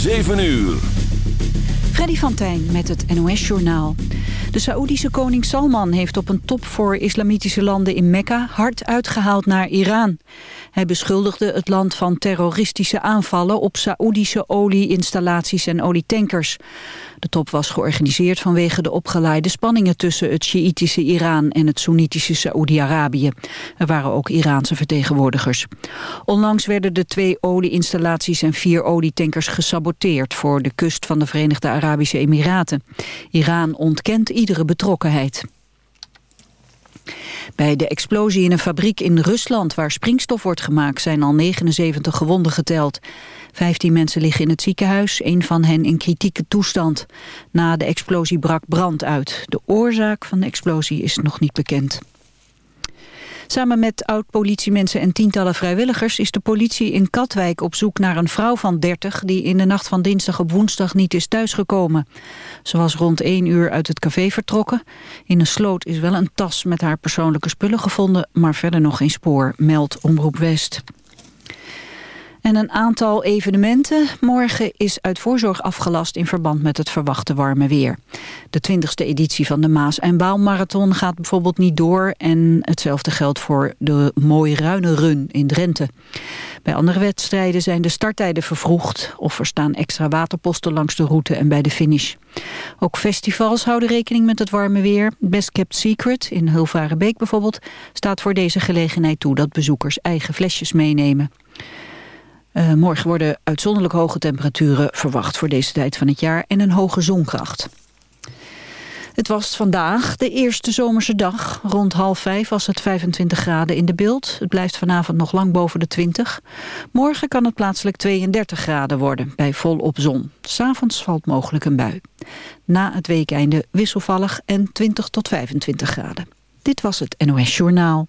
7 uur. Freddy van Tijn met het NOS-journaal. De Saoedische koning Salman heeft op een top voor islamitische landen in Mekka hard uitgehaald naar Iran. Hij beschuldigde het land van terroristische aanvallen op Saoedische olieinstallaties en olietankers. De top was georganiseerd vanwege de opgeleide spanningen tussen het Sjiïtische Iran en het Soenitische Saoedi-Arabië. Er waren ook Iraanse vertegenwoordigers. Onlangs werden de twee olieinstallaties en vier olietankers gesaboteerd voor de kust van de Verenigde Arabische Emiraten. Iran ontkent iedere betrokkenheid. Bij de explosie in een fabriek in Rusland waar springstof wordt gemaakt zijn al 79 gewonden geteld. 15 mensen liggen in het ziekenhuis, een van hen in kritieke toestand. Na de explosie brak brand uit. De oorzaak van de explosie is nog niet bekend. Samen met oud-politiemensen en tientallen vrijwilligers... is de politie in Katwijk op zoek naar een vrouw van 30... die in de nacht van dinsdag op woensdag niet is thuisgekomen. Ze was rond 1 uur uit het café vertrokken. In een sloot is wel een tas met haar persoonlijke spullen gevonden... maar verder nog geen spoor, meldt Omroep West. En een aantal evenementen morgen is uit voorzorg afgelast in verband met het verwachte warme weer. De 20e editie van de Maas- en Baalmarathon gaat bijvoorbeeld niet door en hetzelfde geldt voor de Mooi Ruine Run in Drenthe. Bij andere wedstrijden zijn de starttijden vervroegd of er staan extra waterposten langs de route en bij de finish. Ook festivals houden rekening met het warme weer. Best Kept Secret in Hulvarenbeek bijvoorbeeld staat voor deze gelegenheid toe dat bezoekers eigen flesjes meenemen. Uh, morgen worden uitzonderlijk hoge temperaturen verwacht voor deze tijd van het jaar en een hoge zonkracht. Het was vandaag de eerste zomerse dag. Rond half vijf was het 25 graden in de beeld. Het blijft vanavond nog lang boven de 20. Morgen kan het plaatselijk 32 graden worden, bij volop zon. S'avonds valt mogelijk een bui. Na het weekeinde wisselvallig en 20 tot 25 graden. Dit was het NOS Journaal.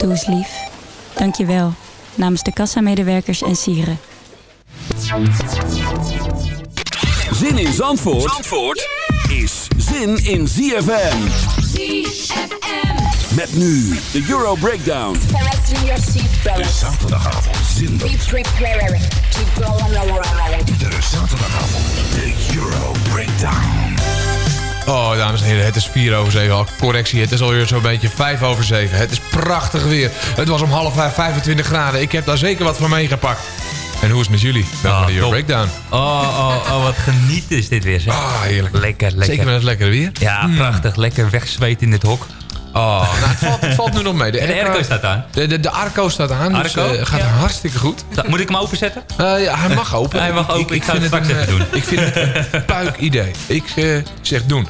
Doe eens lief. Dank je wel. Namens de kassamedewerkers en sieren. Zin in Zandvoort, Zandvoort is zin in ZFM. ZFM. Met nu de Euro Breakdown. Fasten your seatbelts. De zaterdagavond zin. Be prepared to go on a ride. De zaterdagavond, de Euro Breakdown. Oh, dames en heren, het is 4 over 7. Al correctie, het is alweer zo'n beetje 5 over 7. Het is prachtig weer. Het was om half 5, 25 graden. Ik heb daar zeker wat van meegepakt. En hoe is het met jullie? Welkom bij de Euro top. Breakdown. Oh, oh, oh, wat geniet is dit weer. Zeg. Ah, heerlijk. Lekker, lekker. Zeker met het lekkere weer. Ja, Mm. prachtig. Lekker wegzweet in dit hok. Oh, nou, het, valt, het valt nu nog mee. De airco staat aan. De, de, de Arco staat aan, dus Arco? eh, gaat Ja. hartstikke goed. Moet ik hem openzetten? Eh, ja, hij mag open. Hij mag open. Ik ga het straks een, even eh, doen. Ik vind het een puik idee. Ik zeg doen.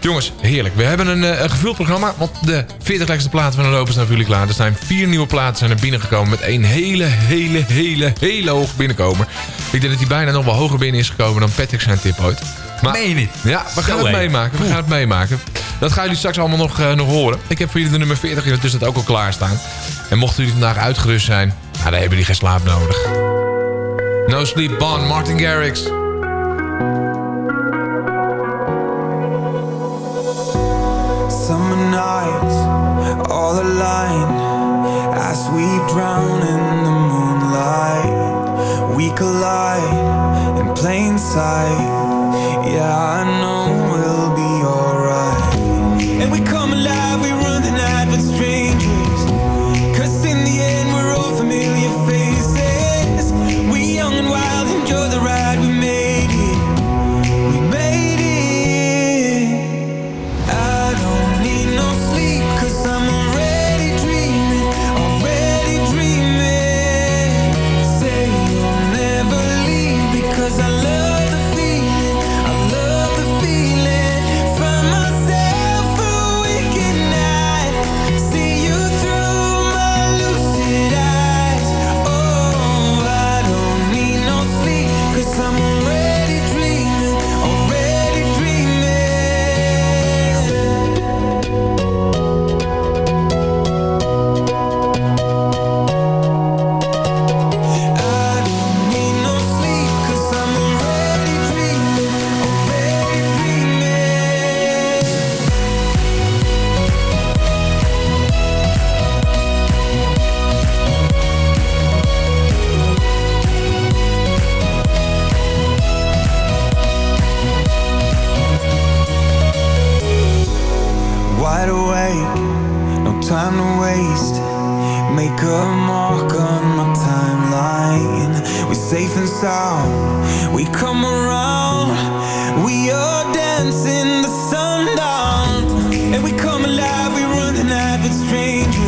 Jongens, heerlijk. We hebben een, eh, een gevuld programma. Want de 40 lekkerste platen van Europa zijn voor jullie klaar. Er zijn vier nieuwe platen zijn er binnengekomen. Met een hele, hele, hele, hele hoog binnenkomer. Ik denk dat hij bijna nog wel hoger binnen is gekomen dan Patrick zijn tip ooit. Maar, je niet? Ja, we gaan Zo, het meemaken. We gaan het meemaken. Dat gaan jullie straks allemaal nog, eh, nog horen. Ik heb voor jullie de nummer 40 in het tussen ook al klaarstaan. En mochten jullie vandaag uitgerust zijn, nou, dan hebben jullie geen slaap nodig. No Sleep Bond, Martin Garrix. All aligned as we drown in the moonlight. We collide in plain sight. Yeah, I know the night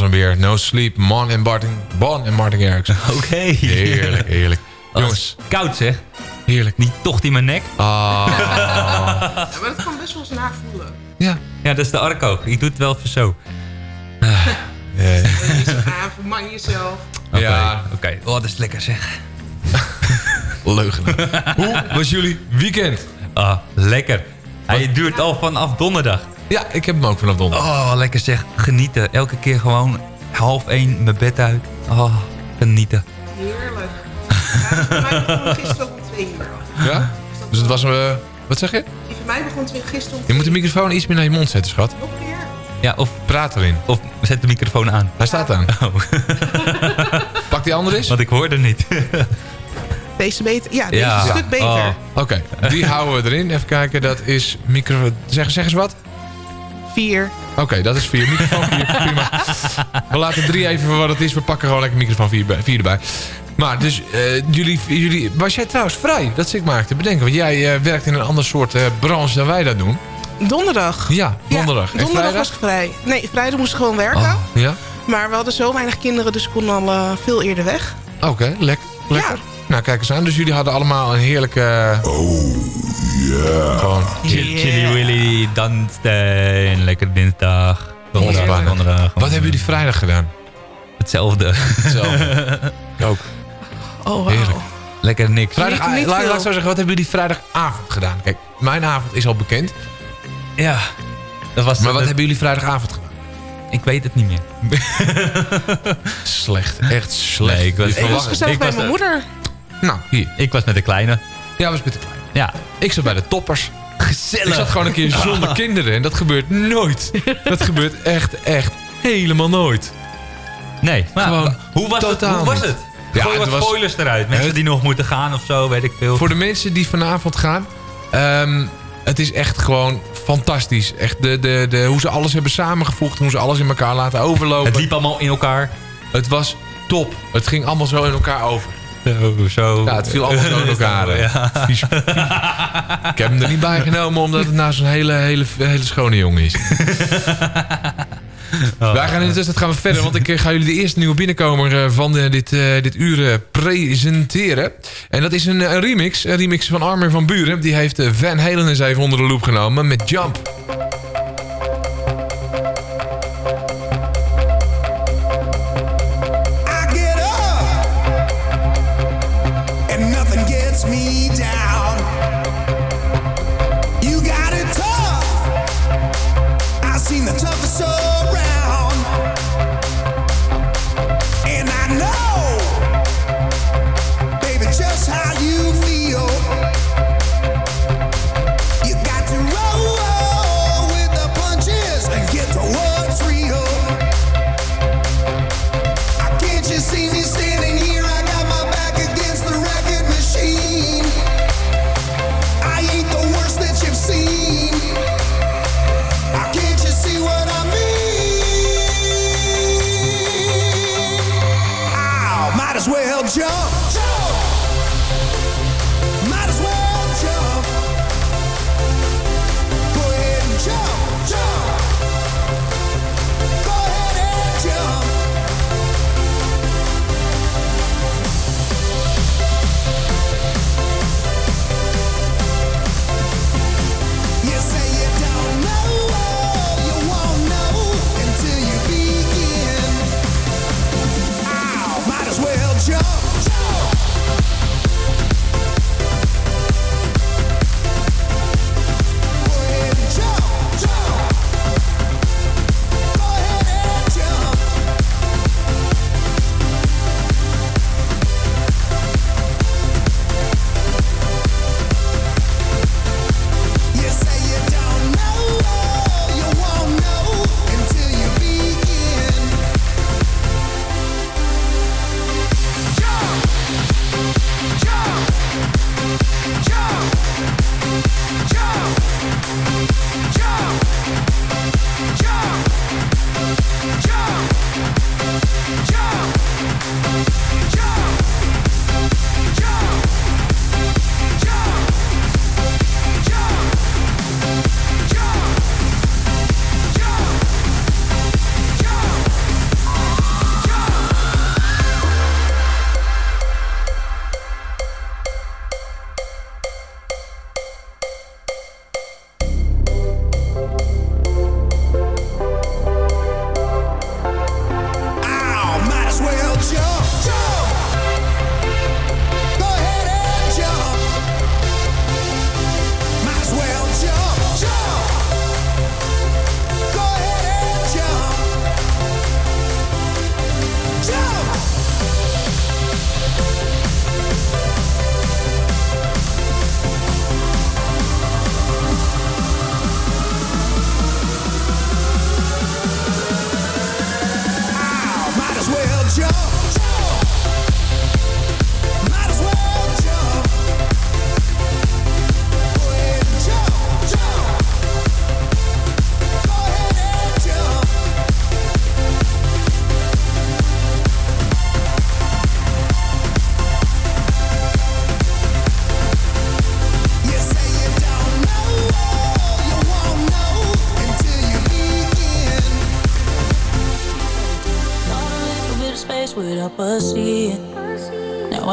was hem weer. No Sleep, Mon en Martin, Bon en Martin Garrix. Oké. Heerlijk, heerlijk. Dat Jongens. koud zeg. Heerlijk. Die tocht in mijn nek. Ah. Ja, maar dat kan best wel eens navoelen. Ja. Ja, dat is de Arco. Ik doe het wel even zo. Eh, Ah, verman jezelf. Oké, Ja. Oké. Oh, dat is lekker zeg. Leugenaar. Hoe was jullie weekend? Ah, lekker. Hij duurt al vanaf donderdag. Ja, ik heb hem ook vanaf donderdag. Oh, lekker zeg. Genieten. Elke keer gewoon half één mijn bed uit. Oh, genieten. Heerlijk. Ja, die van mij begon gisteren om twee uur. Ja? Dus het was... eh wat zeg je? Die van mij begon gisteren om Je moet de microfoon iets meer naar je mond zetten, schat. nog een keer. Ja, of, Praat erin. of zet de microfoon aan. Hij staat aan. Oh, Pak die andere eens. want ik hoorde niet. Deze beter? Ja, deze Ja. is een stuk beter. Oh. Oké, die houden we erin. Even kijken, dat is micro... Zeg, zeg eens wat. Vier. Oké, dat is vier. Microfoon vier, prima. We laten drie even voor wat het is. We pakken gewoon lekker microfoon vier, bij- vier erbij. Maar dus, eh, jullie, jullie... Was jij trouwens vrij? Dat zit ik maar te bedenken. Want jij eh, werkt in een ander soort eh, branche dan wij dat doen. Donderdag. Ja, donderdag. Ja, en donderdag vrijdag? was ik vrij. Nee, vrijdag moest ik gewoon werken. Oh, ja? Maar we hadden zo weinig kinderen, dus ik kon al veel eerder weg. Oké, lekker. lekker. Nou, kijk eens aan. Dus jullie hadden allemaal een heerlijke... Oh, yeah. Gewoon... Chili Chili Willy, danssteen, lekker dinsdag. Donderdag, donderdag. Wat hebben jullie vrijdag gedaan? Hetzelfde. Hetzelfde. Ik ook. Oh, wauw. Heerlijk. Lekker niks. Vrijdag, Niet- niet laat, ik zo zeggen, wat hebben jullie vrijdagavond gedaan? Kijk, mijn avond is al bekend. Ja. Dat was Maar wat hebben jullie vrijdagavond gedaan? Ik weet het niet meer. Slecht, echt slecht. Nee, ik was- Ik was gezellig ik bij was mijn er- moeder. Nou, hier. Ik was met de kleine. Ja, was met de kleine. Ja. Ik zat bij de toppers. Gezellig. Ik zat gewoon een keer zonder kinderen. En dat gebeurt nooit. Dat gebeurt echt, echt helemaal nooit. Nee, maar Gewoon hoe was het? Hoe was het? Ja, Gooi wat was- spoilers eruit. Mensen Het- die nog moeten gaan of zo, weet ik veel. Voor de mensen die vanavond gaan. ehm, het is echt gewoon fantastisch. Echt de, de, de, hoe ze alles hebben samengevoegd. Hoe ze alles in elkaar laten overlopen. Het liep allemaal in elkaar. Het was top. Het ging allemaal zo in elkaar over. Zo, zo. Ja, het viel allemaal zo in elkaar. Ja. Vies- Ik heb hem er niet bij genomen omdat het nou zo'n hele, hele, hele schone jongen is. Wij gaan in de tussentijd gaan we verder, want ik eh, ga jullie de eerste nieuwe binnenkomer eh, van eh, dit, dit uur presenteren. En dat is een, een remix, een remix van Armin van Buren. Die heeft Van Halen eens even onder de loep genomen met Jump.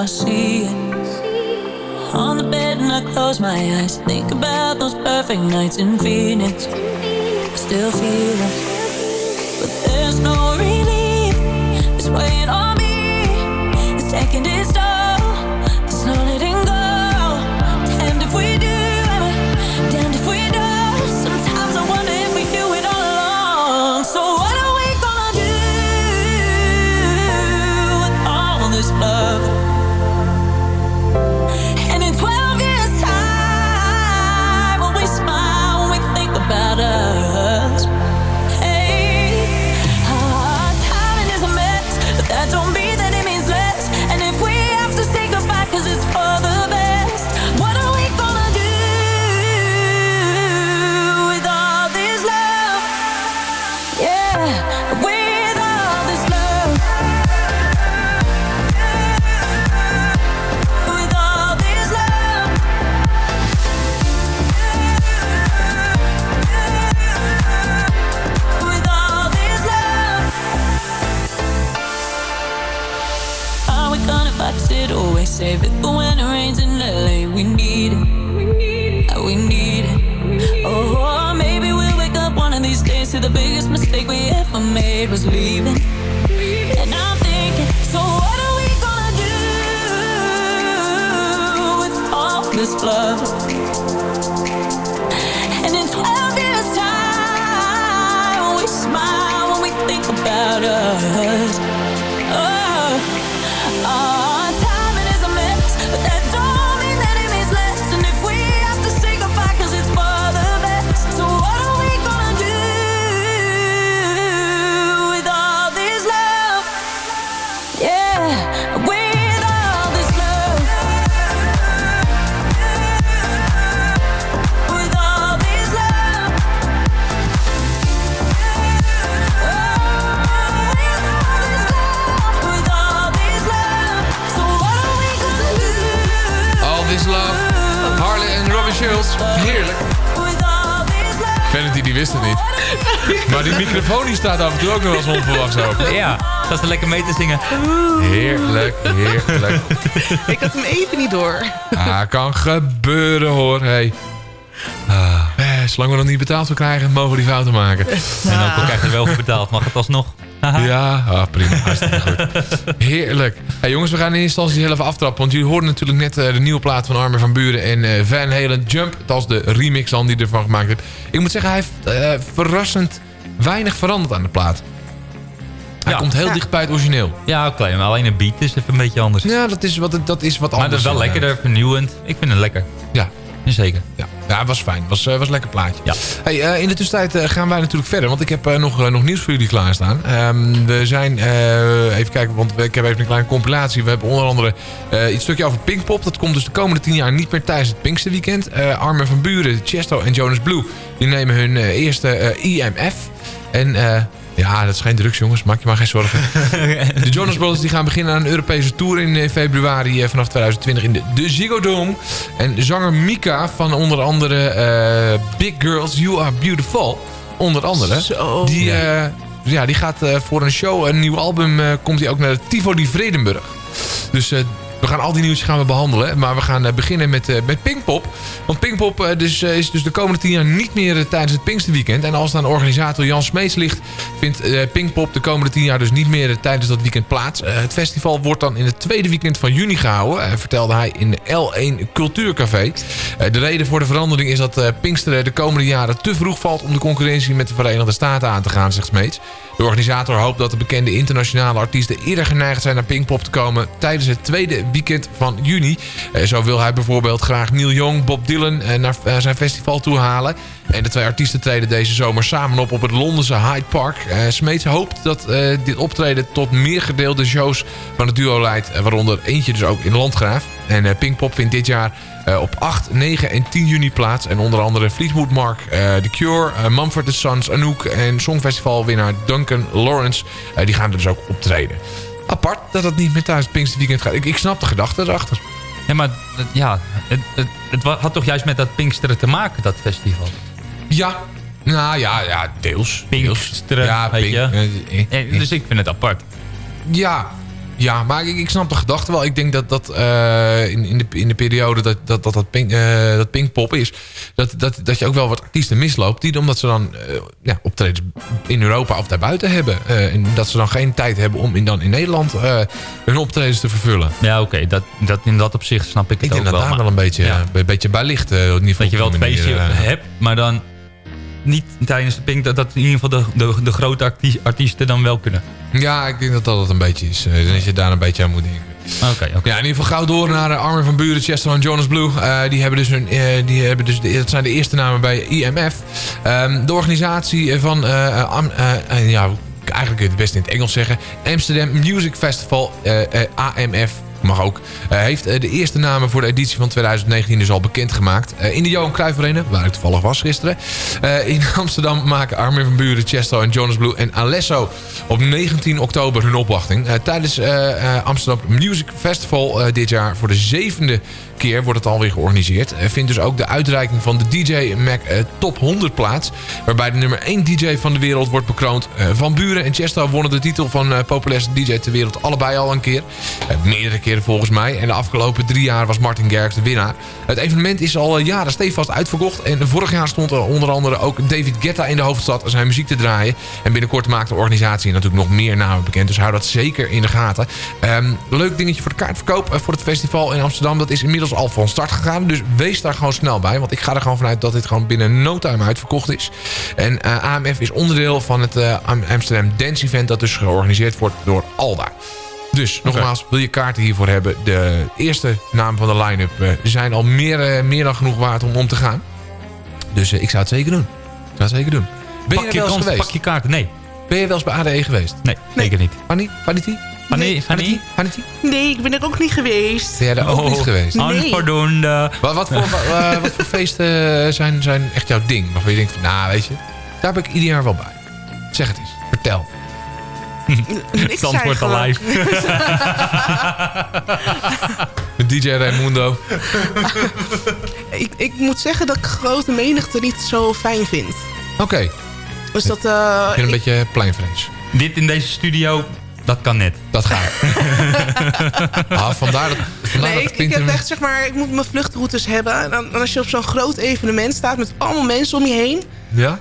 I see it. On the bed and I close my eyes. Think about those perfect nights in Phoenix. Still feel it. Maar die microfoon die staat af en toe ook nog wel eens onverwachts open. Ja, dat ze lekker mee te zingen. Heerlijk, heerlijk. Ik had hem even niet door. Ah, kan gebeuren hoor. Hey. Ah, eh, zolang we nog niet betaald voor krijgen, mogen we die fouten maken. En ook al krijg je er wel voor betaald, mag het alsnog. Ja, ah, prima. Hartstikke goed. Heerlijk. Hey, jongens, we gaan in eerste instantie heel even aftrappen. Want jullie hoorden natuurlijk net eh, de nieuwe plaat van Armin van Buren en eh, Van Halen Jump. Dat is de remix dan die ervan gemaakt heeft. Ik moet zeggen, hij heeft eh, verrassend weinig veranderd aan de plaat. Hij Ja. komt heel Ja. dicht bij het origineel. Ja, oké, maar alleen een beat is even een beetje anders. Ja, dat is wat, dat is wat Maar dat anders. is wel lekkerder, vernieuwend. Ik vind het lekker. Ja. Zeker. Ja, ja het was fijn. Het was, eh, was een lekker plaatje. Ja. Hey, eh, in de tussentijd eh, gaan wij natuurlijk verder. Want ik heb eh, nog, nog nieuws voor jullie klaarstaan. Ehm, we zijn... eh, even kijken, want ik heb even een kleine compilatie. We hebben onder andere eh, iets stukje over Pinkpop. Dat komt dus de komende tien jaar niet meer tijdens het Pinksterweekend. Eh Armin van Buren, Chesto en Jonas Blue... die nemen hun eerste eh, IMF. En... eh, ja, dat is geen drugs, jongens. Maak je maar geen zorgen. De Jonas Brothers die gaan beginnen aan een Europese tour in eh, februari eh, vanaf 2020 in de, de Ziggo Dome. En zanger Mika van onder andere Big Girls, You Are Beautiful. Onder andere. Die, eh, ja, die gaat voor een show, een nieuw album, komt hij ook naar de Tivoli Vredenburg. Dus eh, we gaan al die nieuws gaan we behandelen. Maar we gaan eh, beginnen met, eh, met Pinkpop. Want Pinkpop eh, dus, is dus de komende tien jaar niet meer tijdens het Pinksterweekend. En als aan organisator Jan Smeets ligt... vindt Pinkpop de komende tien jaar dus niet meer tijdens dat weekend plaats. Het festival wordt dan in het tweede weekend van juni gehouden. eh, vertelde hij in de L1 Cultuurcafé. De reden voor de verandering is dat Pinksteren de komende jaren te vroeg valt... om de concurrentie met de Verenigde Staten aan te gaan, zegt Smeets. De organisator hoopt dat de bekende internationale artiesten eerder geneigd zijn naar Pinkpop te komen tijdens het tweede weekend van juni. Eh, zo wil hij bijvoorbeeld graag Neil Young, Bob Dylan eh, naar eh, zijn festival toe halen. En de twee artiesten treden deze zomer samen op op het Londense Hyde Park. Smeets hoopt dat dit optreden tot meer gedeelde shows van het duo leidt. waaronder eentje dus ook in Landgraaf. En Pinkpop vindt dit jaar eh, op 8, 9 en 10 juni plaats. En onder andere Fleetwood Mac, eh, The Cure, eh, Mumford Sons, Anouk en Songfestivalwinnaar Duncan Lawrence. die gaan er dus ook optreden. Apart dat het niet meer tijdens het Pinksterweekend gaat. Ik, ik snap de gedachte erachter. Ja, maar ja, het, het, het had toch juist met dat Pinksteren te maken, dat festival? Ja, nou ja, ja deels. Pinksteren, Ja, weet Pink- je. eh, Eh, Dus ik vind het apart. Ja, Ja, maar ik, ik snap de gedachte wel. Ik denk dat dat eh, in, in, de, in de periode dat dat, dat, dat, pink, eh, dat Pinkpop is... Dat, dat, dat je ook wel wat artiesten misloopt... die omdat ze dan eh, ja, optredens in Europa of daarbuiten hebben. en dat ze dan geen tijd hebben om in, dan in Nederland hun optredens te vervullen. Ja, oké. dat, dat, in dat opzicht snap ik het Ik ook denk dat wel. daar maar- wel een beetje, Ja. een beetje bij ligt. in ieder geval Dat je wel het eh. hebt, maar dan niet tijdens de Pink... dat, dat in ieder geval de, de, de grote artie- artiesten dan wel kunnen. Ja, ik denk dat dat het een beetje is. eh, dat je daar een beetje aan moet denken. Oké, oké. Ja, in ieder geval gauw door naar uh, Armin van Buren, Chester en Jonas Blue. Eh, die hebben dus, eh, die hebben dus de, dat zijn de eerste namen bij IMF. Ehm, de organisatie van, eh, eh, eh, eh, ja, eigenlijk kun je het best in het Engels zeggen. Amsterdam Music Festival, eh, eh, AMF. Mag ook. eh, heeft eh, de eerste namen voor de editie van 2019 dus al bekendgemaakt. Eh, in de Johan Cruijff Arena, waar ik toevallig was gisteren. In Amsterdam maken Armin van Buren, Chesto en Jonas Blue en Alesso op 19 oktober hun opwachting. Tijdens Amsterdam Music Festival dit jaar voor de zevende keer wordt het alweer georganiseerd. Er vindt dus ook de uitreiking van de DJ Mac eh, Top 100 plaats. Waarbij de nummer 1 DJ van de wereld wordt bekroond. Eh, van Buren en Chesto wonnen de titel van eh, populairste DJ ter wereld allebei al een keer. Eh, meerdere keren volgens mij. En de afgelopen drie jaar was Martin Garrix de winnaar. Het evenement is al eh, jaren stevast uitverkocht. En vorig jaar stond er onder andere ook David Guetta in de hoofdstad zijn muziek te draaien. En binnenkort maakt de organisatie natuurlijk nog meer namen bekend. Dus hou dat zeker in de gaten. Ehm, leuk dingetje voor de kaartverkoop eh, voor het festival in Amsterdam. Dat is inmiddels al van start gegaan. Dus wees daar gewoon snel bij. Want ik ga er gewoon vanuit dat dit gewoon binnen no time uitverkocht is. En eh, AMF is onderdeel van het eh, Am- Amsterdam Dance Event. Dat dus georganiseerd wordt door Alda. Dus nogmaals, wil je kaarten hiervoor hebben? De eerste naam van de line-up eh, zijn al meer, meer dan genoeg waard om om te gaan. Dus ik zou het zeker doen. Ik zou het zeker doen. Ben Pak je je wel eens kans, geweest? pak je kaarten. Nee. Ben je wel eens bij ADE geweest? Nee, zeker niet. Fanny? Fanny? Fanny? Fanny? Nee, ik ben er ook niet geweest. Ben jij daar ook Oh, niet geweest? Nee. Onvoldoende. Wat, wat, voor, eh, wat voor feesten zijn, zijn echt jouw ding? Waarvan je denkt van, nou weet je, daar ben ik ieder jaar wel bij. Zeg het eens. Vertel. Zandvoort alive. Met DJ Raimundo. ik, ik moet zeggen dat ik grote menigte niet zo fijn vind. Oké. Dus dat... eh, Ik ben een ik- beetje pleinvrees. Dit in deze studio, dat kan net. Dat gaat. ah, vandaar dat, vandaar Nee, dat ik, ik heb echt, zeg maar, ik moet mijn vluchtroutes hebben. En dan, en als je op zo'n groot evenement staat met allemaal mensen om je heen... Ja?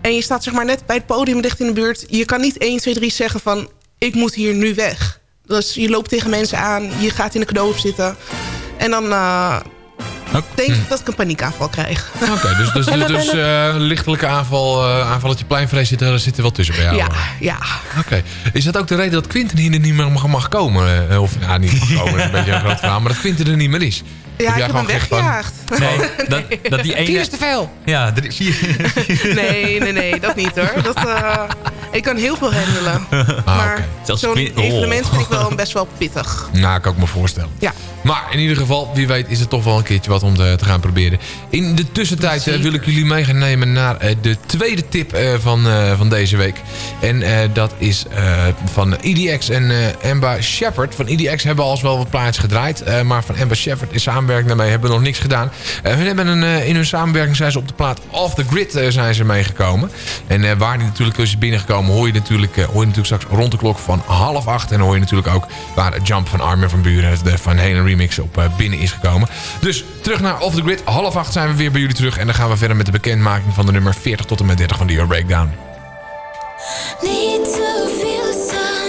en je staat zeg maar net bij het podium dicht in de buurt... je kan niet 1, 2, 3 zeggen van... ik moet hier nu weg. Dus je loopt tegen mensen aan, je gaat in de knoop zitten... en dan eh, denk ik dat ik een paniekaanval krijg. Oké, dus, dus, dus, dus eh, lichtelijke aanval, eh, aanvalletje pleinvrees zit er, zit er wel tussen bij jou. Ja, eh. ja. Oké. Is dat ook de reden dat Quinten hier niet meer mag, mag komen? Eh, Of nou, niet mag komen, dat is een beetje een groot verhaal. Maar dat Quinten er niet meer is. Ja, Heb ik jij heb hem gewoon gezegd van- weggejaagd. Nee, dat, dat die ene... Vier is te veel. Ja, drie, vier. Nee, nee, nee, dat niet hoor. Dat, eh, ik kan heel veel handelen. Ah, maar. Zelfs zo'n oh. evenement vind ik wel best wel pittig. Nou, kan ik me voorstellen. Ja. Maar in ieder geval, wie weet is het toch wel een keertje wat om te, te gaan proberen. In de tussentijd eh, wil ik jullie mee gaan nemen naar eh, de tweede tip eh, van, van deze week. En dat is van EDX en eh Amber Shepard. Van EDX hebben we al eens wel wat plaatjes gedraaid. maar van Amber Shepard in samenwerking daarmee hebben we nog niks gedaan. Hun hebben een, in hun samenwerking zijn ze op de plaat Off the Grid zijn ze meegekomen. En waar die natuurlijk is binnengekomen hoor je, natuurlijk, eh, hoor je natuurlijk straks rond de klok van half acht. En hoor je natuurlijk ook waar Jump van Armin van Buren de Van Halen remix op eh, binnen is gekomen. Dus terug naar Off the Grid. Half acht zijn we weer bij jullie terug. En dan gaan we verder met de bekendmaking van de nummer 40 tot en met 30 van de Euro Breakdown. Need to feel sun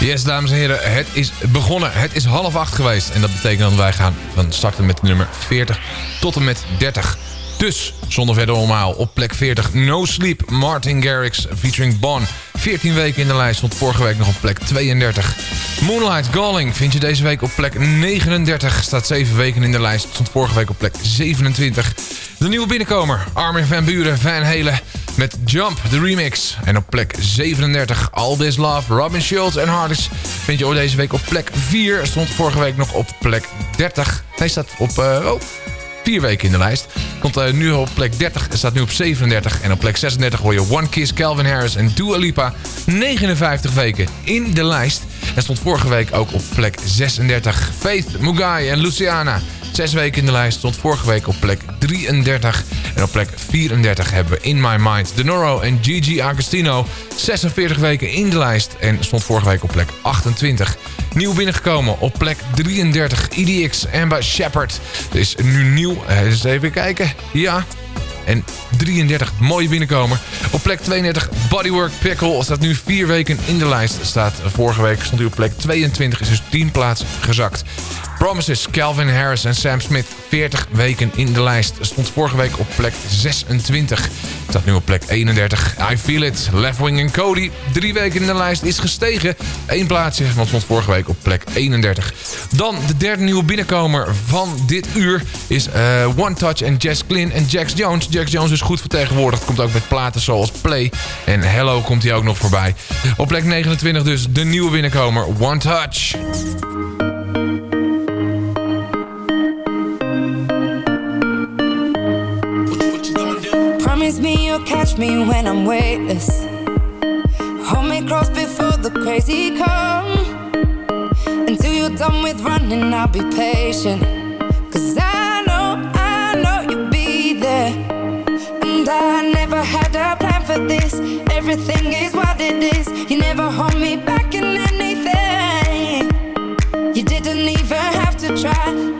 Yes, dames en heren, het is begonnen. Het is half acht geweest. En dat betekent dat wij gaan van starten met nummer 40 tot en met 30. Dus, zonder verder omhaal, op plek 40 No Sleep, Martin Garrix featuring Bon. 14 weken in de lijst, stond vorige week nog op plek 32. Moonlight Galling vind je deze week op plek 39. Staat 7 weken in de lijst, stond vorige week op plek 27. De nieuwe binnenkomer, Armin van Buren, Van Helen met Jump, de remix. En op plek 37, All This Love, Robin Schultz en Hardest vind je deze week op plek 4. Stond vorige week nog op plek 30. Hij staat op... eh, oh, vier weken in de lijst. Komt eh, nu op plek 30 en staat nu op 37. En op plek 36 hoor je One Kiss, Calvin Harris en Dua Lipa. 59 weken in de lijst. En stond vorige week ook op plek 36. Faith, Mugai en Luciana. Zes weken in de lijst. Stond vorige week op plek 33. En op plek 34 hebben we In My Mind De Noro en Gigi Agostino. 46 weken in de lijst en stond vorige week op plek 28. Nieuw binnengekomen op plek 33 IDX Amber Shepard. Er is nu nieuw, eh, eens even kijken. Ja, en 33, mooie binnenkomer. Op plek 32, Bodywork Pickle. Staat nu vier weken in de lijst. Staat vorige week stond hij op plek 22, is dus 10 plaats gezakt. Promises, Calvin Harris en Sam Smith. 40 weken in de lijst. Stond vorige week op plek 26. Staat nu op plek 31. I Feel It, Leftwing en Cody. Drie weken in de lijst is gestegen. Eén plaatsje, want stond vorige week op plek 31. Dan de derde nieuwe binnenkomer van dit uur is eh, One Touch en Jess Glynn en Jax Jones. Jax Jones is goed vertegenwoordigd. Komt ook met platen zoals Play. En Hello komt hij ook nog voorbij. Op plek 29 dus de nieuwe binnenkomer One Touch. Promise me you'll catch me when I'm weightless. Hold me close before the crazy come. Until you're done with running, I'll be patient. Cause I had a plan for this. Everything is what it is. You never hold me back in anything. You didn't even have to try.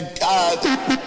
God. This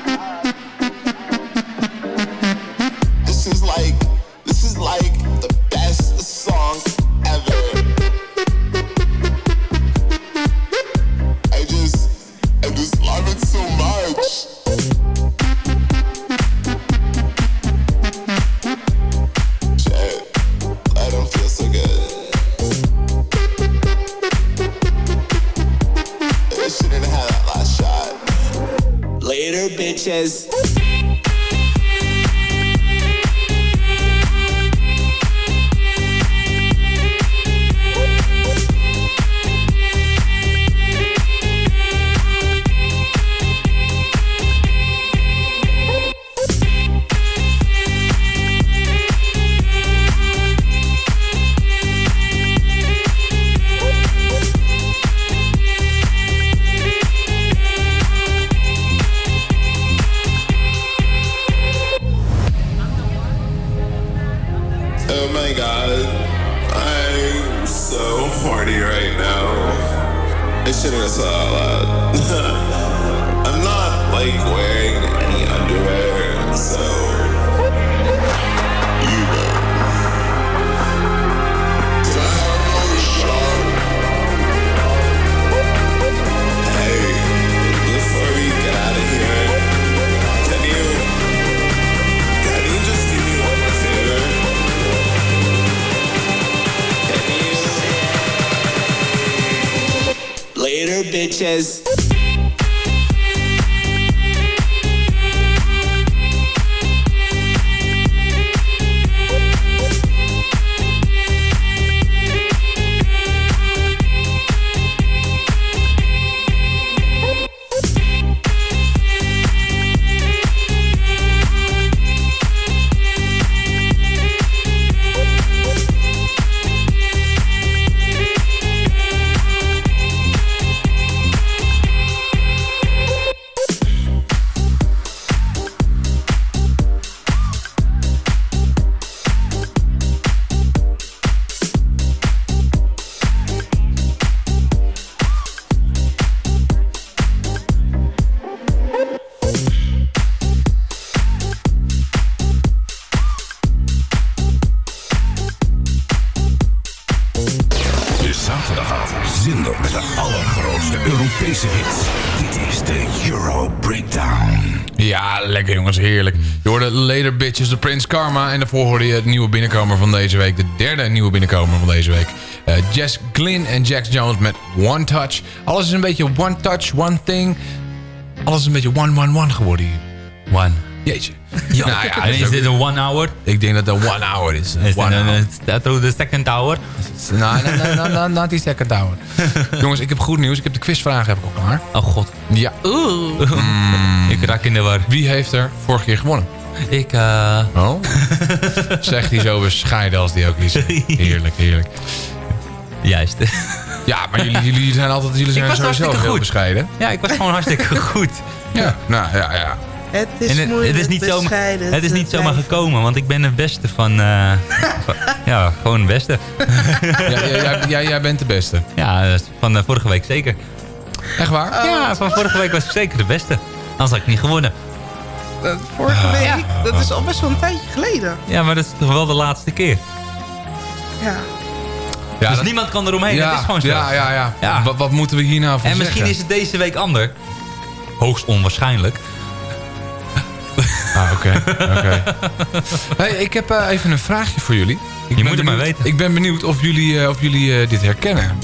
Karma. En daarvoor hoorde je het nieuwe binnenkomer van deze week. De derde nieuwe binnenkomer van deze week. Eh, Jess Glynn en Jax Jones met One Touch. Alles is een beetje one touch, one thing. Alles is een beetje one, one, one geworden hier. One. Jeetje. Ja, Nou ja, en is dit een one hour? Ik denk dat het een one hour is. Is ook de second hour? Nou, nee, nee, nee, not die second hour. Jongens, ik heb goed nieuws. Ik heb de quizvragen heb ik al klaar. Oh god. Ja. Mm. Ik raak in de war. Wie heeft er vorige keer gewonnen? Ik, eh... Oh? Zegt hij zo bescheiden als die ook is. Heerlijk, heerlijk. Juist. Ja, maar jullie, jullie zijn altijd jullie zijn sowieso heel goed. bescheiden. Ja, ik was gewoon hartstikke goed. Ja, nou ja, ja. Het is En het, moeilijk het is niet, zomaar, het is niet zomaar gekomen, want ik ben de beste van... eh, van- ja, gewoon de beste. Ja, jij, jij, jij, jij bent de beste. Ja, is van eh, vorige week zeker. Echt waar? Ja, van vorige week was ik zeker de beste. Anders had ik niet gewonnen. Dat vorige week, dat is al best wel een tijdje geleden. Ja, maar dat is toch wel de laatste keer. Ja. Ja, dus dat- niemand kan eromheen, ja, dat is gewoon zo. Ja, ja, ja. Ja. Wat, wat moeten we hier nou van en misschien is het deze week ander. Hoogst onwaarschijnlijk. Ah, oké. oké. Hey, ik heb eh, even een vraagje voor jullie. Ik ben moet het maar weten. Ik ben benieuwd of jullie, eh, of jullie eh, dit herkennen.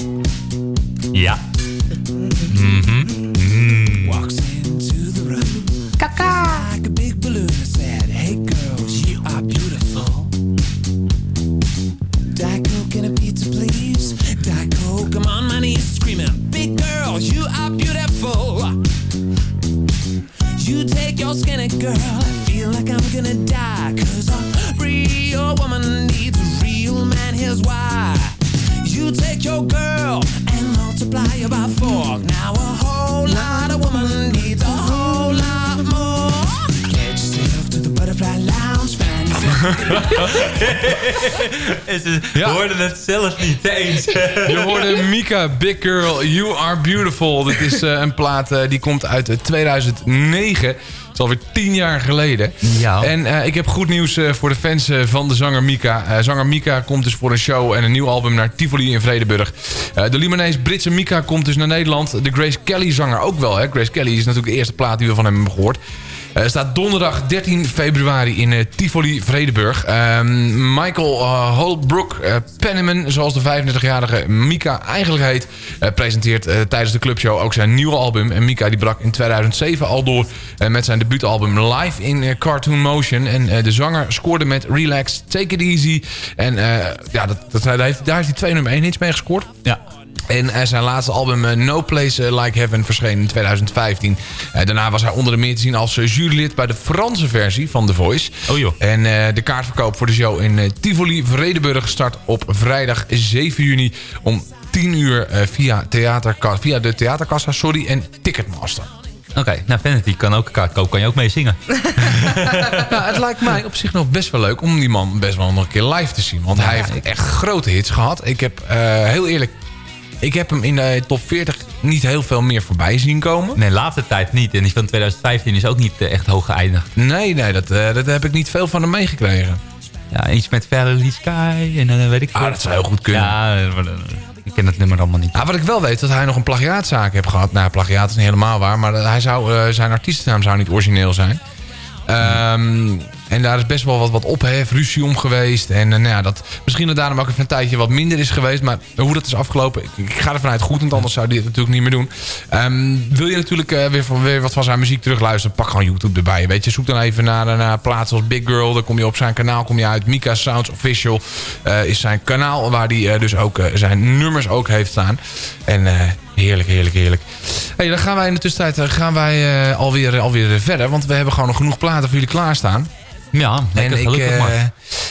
Ja. Mhm. Mm. Girl. I feel like I'm gonna die. Cause a real woman needs a real man. Here's why. You take your girl and multiply her by four. Now a whole lot of woman needs a whole lot more. Get yourself to the butterfly lounge, En ze hoorden het zelfs niet eens. Je hoorde Mika, Big Girl, You Are Beautiful. Dit is eh, een plaat eh, die komt uit eh, 2009. Is alweer tien jaar geleden. Ja. En eh, ik heb goed nieuws eh, voor de fans eh, van de zanger Mika. Zanger Mika komt dus voor een show en een nieuw album naar Tivoli in Vredenburg. Eh, de Libanees Britse Mika komt dus naar Nederland. De Grace Kelly zanger ook wel. Hè? Grace Kelly is natuurlijk de eerste plaat die we van hem hebben gehoord. Eh, staat donderdag 13 februari in eh, Tivoli, Vredenburg. Ehm, Michael uh, Holbrook uh, Penniman, zoals de 35-jarige Mika eigenlijk heet... eh, presenteert eh, tijdens de clubshow ook zijn nieuwe album. En Mika die brak in 2007 al door eh, met zijn debuutalbum Live in eh, Cartoon Motion. En eh, de zanger scoorde met Relax, Take It Easy. En eh, ja, dat, dat, daar, heeft, daar heeft hij twee nummer 1 hits mee gescoord. Ja. En eh, zijn laatste album eh, No Place eh, Like Heaven verscheen in 2015. Eh, daarna was hij onder de meer te zien als jurylid bij de Franse versie van The Voice. Oh joh. En eh, de kaartverkoop voor de show in Tivoli, Vredenburg start op vrijdag 7 juni om 10 uur eh, via, theaterka- via de theaterkassa sorry, en Ticketmaster. Oké, nou Vanity kan ook een kaart kopen. Kan je ook mee zingen? nou, het lijkt mij op zich nog best wel leuk om die man best wel nog een keer live te zien. Want hij heeft echt grote hits gehad. Ik heb eh, heel eerlijk... Ik heb hem in de top 40 niet heel veel meer voorbij zien komen. Nee, laatste tijd niet. En die van 2015 is ook niet eh, echt hoog geëindigd. Nee, nee, dat, eh, dat heb ik niet veel van hem meegekregen. Ja, iets met Valley Sky en dan weet ik veel. Ah, dat zou heel goed kunnen. Ja, eh, eh, ik ken het nummer allemaal niet. Nou, wat ik wel weet, dat hij nog een plagiaatzaak heeft gehad. Nou, plagiaat is niet helemaal waar. Maar hij zou, eh, zijn artiestennaam zou niet origineel zijn. Ehm, en daar is best wel wat, wat ophef, ruzie om geweest. En eh, nou ja, dat misschien dat daarom ook even een tijdje wat minder is geweest. Maar hoe dat is afgelopen, ik, ik ga ervan uit goed. Want anders zou hij het natuurlijk niet meer doen. Ehm, wil je natuurlijk eh, weer, weer wat van zijn muziek terugluisteren? Pak gewoon YouTube erbij. Weet je, zoek dan even naar, naar plaatsen als Big Girl. Dan kom je op zijn kanaal kom je uit. Mika Sounds Official eh, is zijn kanaal. Waar hij dus ook eh, zijn nummers ook heeft staan. En... eh, Heerlijk, heerlijk, heerlijk. Hey, dan gaan wij in de tussentijd eh, gaan wij, eh, alweer, alweer verder. Want we hebben gewoon nog genoeg platen voor jullie klaarstaan. Ja, lekker, en ik, gelukkig maar.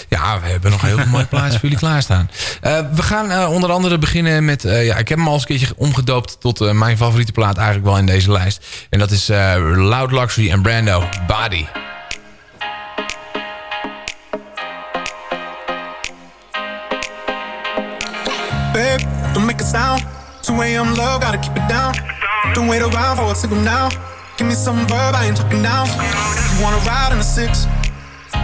ja, we hebben nog heel veel mooie plaatsen voor jullie klaarstaan. Eh, we gaan eh, onder andere beginnen met... eh, ja, ik heb hem al eens een keertje omgedoopt tot eh, mijn favoriete plaat eigenlijk wel in deze lijst. En dat is eh, Loud Luxury en Brando, Body. Babe, don't make a sound. 2 a.m. love, gotta keep it down. Don't wait around for a signal now. Give me some verb, I ain't talking down. You wanna ride in the six?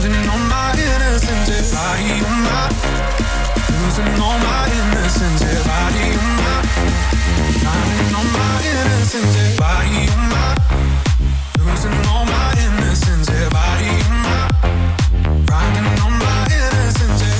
finding all my innocence. On my, losing all my innocence. Yeah, body on my, finding all my innocence. On my, losing all my innocence. Body on my, finding all my innocence.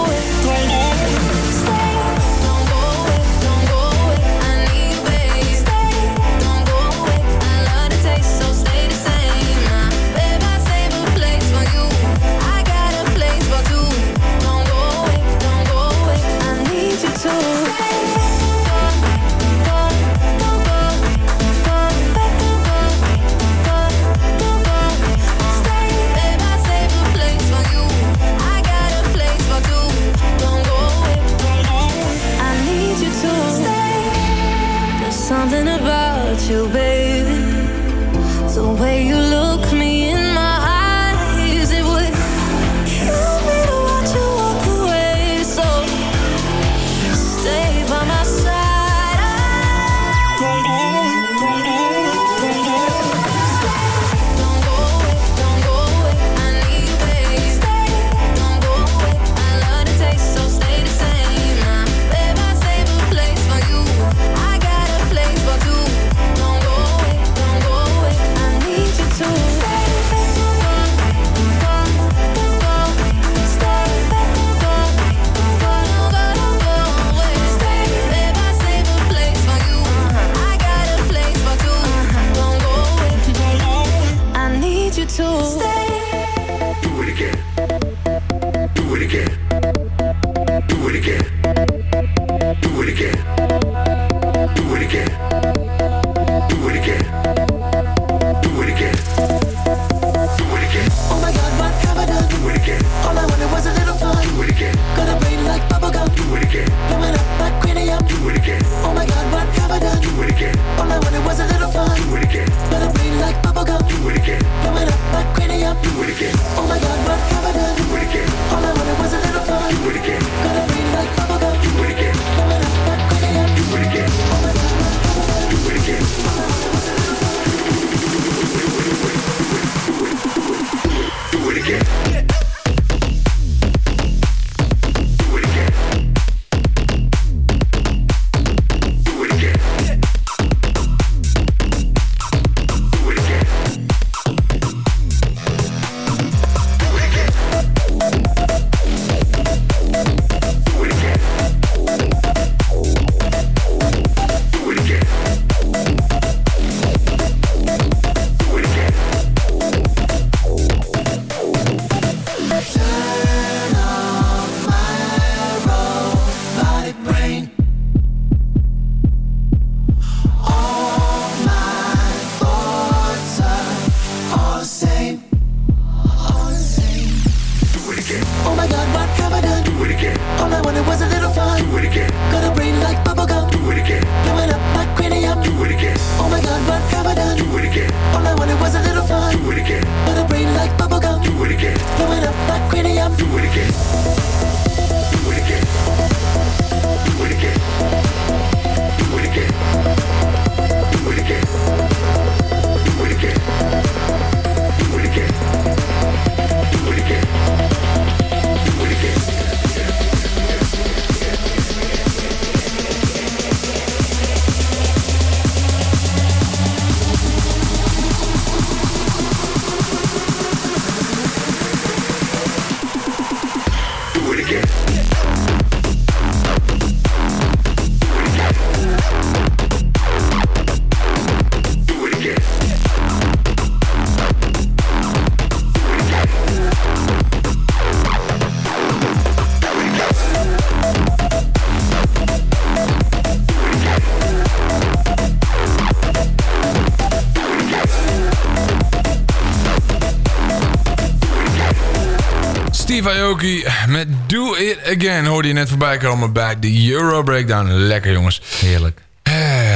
Aoki met Do It Again hoorde je net voorbij komen bij de Euro Breakdown. Lekker jongens. Heerlijk. Eh,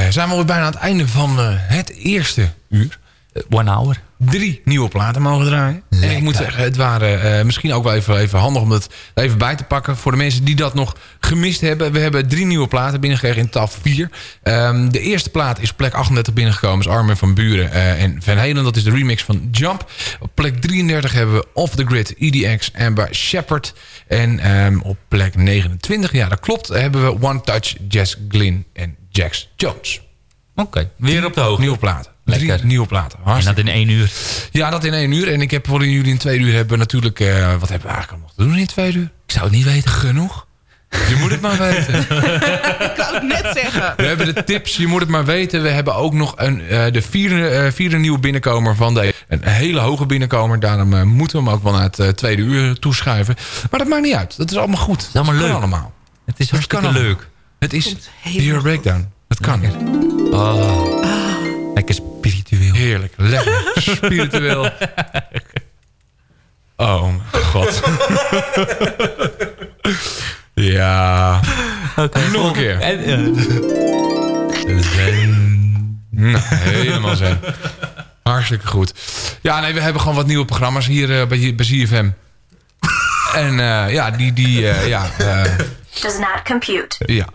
zijn we alweer bijna aan het einde van eh, het eerste uur. One hour. Drie nieuwe platen mogen draaien. En ik moet zeggen, het waren eh, misschien ook wel even, even handig om het even bij te pakken. Voor de mensen die dat nog gemist hebben. We hebben drie nieuwe platen binnengekregen in TAF 4. Ehm, de eerste plaat is plek 38 binnengekomen. is Armin van Buren eh, en Van Halen. Dat is de remix van Jump. Op plek 33 hebben we Off The Grid, EDX, Amber Shepard. En ehm, op plek 29, ja dat klopt, hebben we One Touch, Jess Glynn en Jax Jones. Oké, weer op de hoogte. Nieuwe platen. Lekker. Drie nieuwe platen. En dat in één uur. Ja, dat in één uur. En ik heb voor jullie in twee uur hebben natuurlijk... eh, wat hebben we eigenlijk allemaal te doen in twee uur? Ik zou het niet weten. Genoeg. Je moet het maar weten. Ik wou het net zeggen. We hebben de tips, je moet het maar weten. We hebben ook nog een, eh, de vierde, eh, vierde nieuwe binnenkomer van de... Een hele hoge binnenkomer. Daarom moeten we hem ook wel naar het tweede uur toeschuiven. Maar dat maakt niet uit. Dat is allemaal goed. Het is allemaal leuk. allemaal. Het is hartstikke kan leuk. Het is Euro Breakdown. Het kan. Oh. Lekker spiritueel. Heerlijk. Lekker. Spiritueel. Oh mijn god. ja. Nog een keer. En, eh, Nou, helemaal zen. Hartstikke goed. Ja, nee, we hebben gewoon wat nieuwe programma's hier eh, bij, bij ZFM. En eh, ja, die... die eh, ja, eh, Does not compute. ja.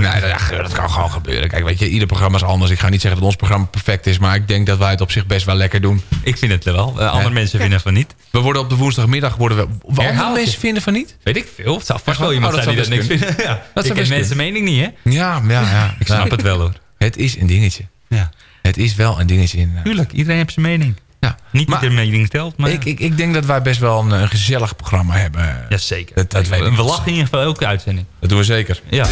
Nee, dat, ja, dat kan gewoon gebeuren. Kijk, weet je, ieder programma is anders. Ik ga niet zeggen dat ons programma perfect is... maar ik denk dat wij het op zich best wel lekker doen. Ik vind het wel. Eh, andere mensen vinden van niet. We worden op de woensdagmiddag... Worden we, andere mensen vinden van niet? Weet ik veel. Het zou vast wel Oh, iemand dat zijn die dat niks vinden. Ja. Dat ik zou ken best mensen mening niet, hè? Ja, ja, ja. Ik snap het wel, hoor. Het is een dingetje. Ja. Het is wel een dingetje inderdaad. Tuurlijk, iedereen heeft zijn mening. Ja. Niet Maar- ieder mening telt, maar... Ik, ik, ik denk dat wij best wel een, eh, gezellig programma hebben. Jazeker. Dat, dat weet ik. We lachen in ieder geval elke uitzending. Dat doen we zeker. Ja.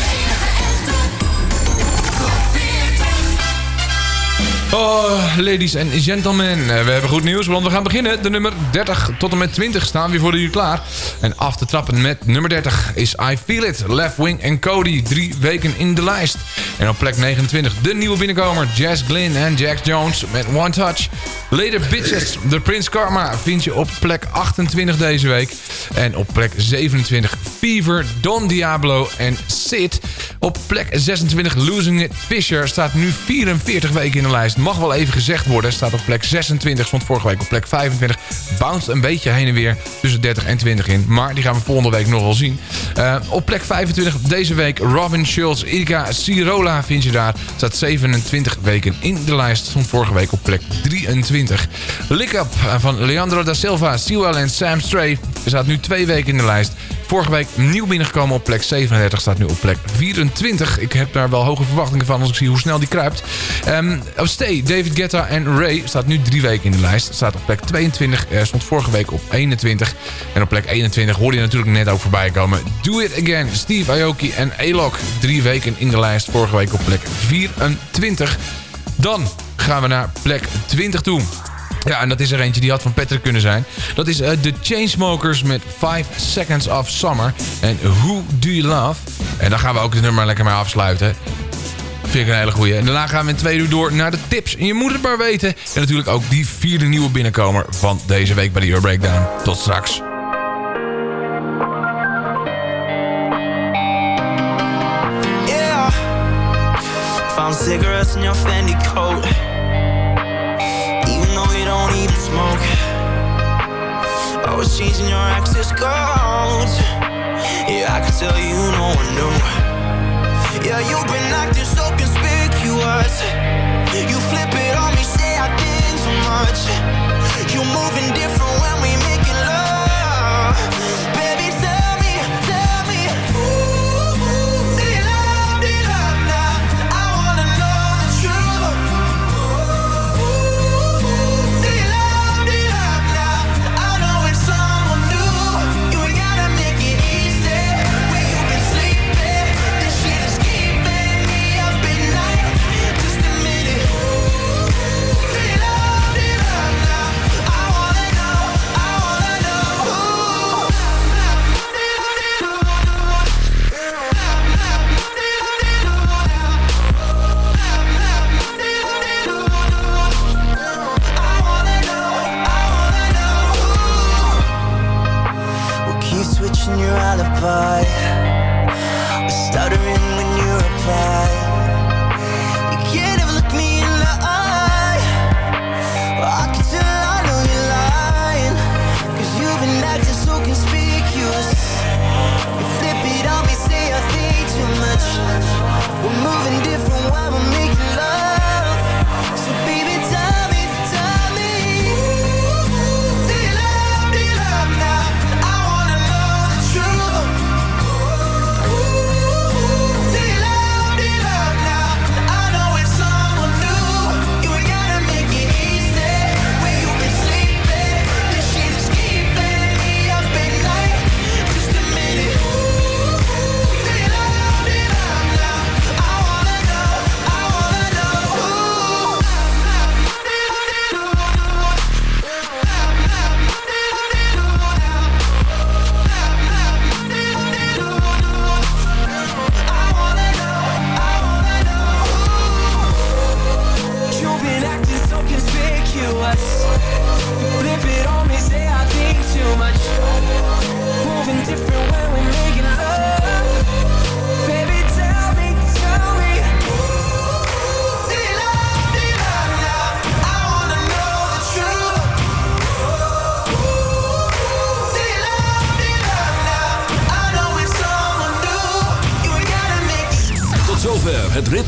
Oh, ladies en gentlemen. eh, We hebben goed nieuws, want we gaan beginnen. De nummer 30 tot en met 20 staan weer voor jullie klaar. En af te trappen met nummer 30 is I Feel It. Left Wing en Cody. Drie weken in de lijst. En op plek 29 de nieuwe binnenkomer. Jazz Glynn en Jax Jones met One Touch. Later Bitches. The Prince Karma vind je op plek 28 deze week. En op plek 27 Fever, Don Diablo en Sid. Op plek 26 Losing It Fisher staat nu 44 weken in de lijst. Mag wel even gezegd worden. Staat op plek 26, stond vorige week op plek 25. Bounced een beetje heen en weer tussen 30 en 20 in. Maar die gaan we volgende week nog wel zien. Eh, op plek 25 deze week Robin Schulz, Ilka Sirola vind je daar. Staat 27 weken in de lijst. Stond vorige week op plek 23. Lick Up van Leandro da Silva, Sewell en Sam Stray. Staat nu twee weken in de lijst. Vorige week nieuw binnengekomen op plek 37. Staat nu op plek 24. Ik heb daar wel hoge verwachtingen van als ik zie hoe snel die kruipt. Stay, David Guetta en Ray staat nu drie weken in de lijst. Staat op plek 22. Eh, stond vorige week op 21. En op plek 21 hoorde je natuurlijk net ook voorbij komen. Do It Again, Steve Aoki en Alok. Drie weken in de lijst. Vorige week op plek 24. Dan gaan we naar plek 20 toe. Ja, en dat is er eentje die had van Patrick kunnen zijn. Dat is eh, de Chainsmokers met 5 Seconds of Summer. En Who Do You Love? En daar gaan we ook het nummer lekker mee afsluiten. Vind ik een hele goeie. En daarna gaan we in twee uur door naar de tips. En je moet het maar weten. En natuurlijk ook die vierde nieuwe binnenkomer van deze week bij de Euro Breakdown. Tot straks. Yeah. Your. Smoke. I was changing your access codes. Yeah, I can tell you no one knew. Yeah, you've been acting so conspicuous. You flip it on me, say I did too much. You're moving different when we making love. Baby,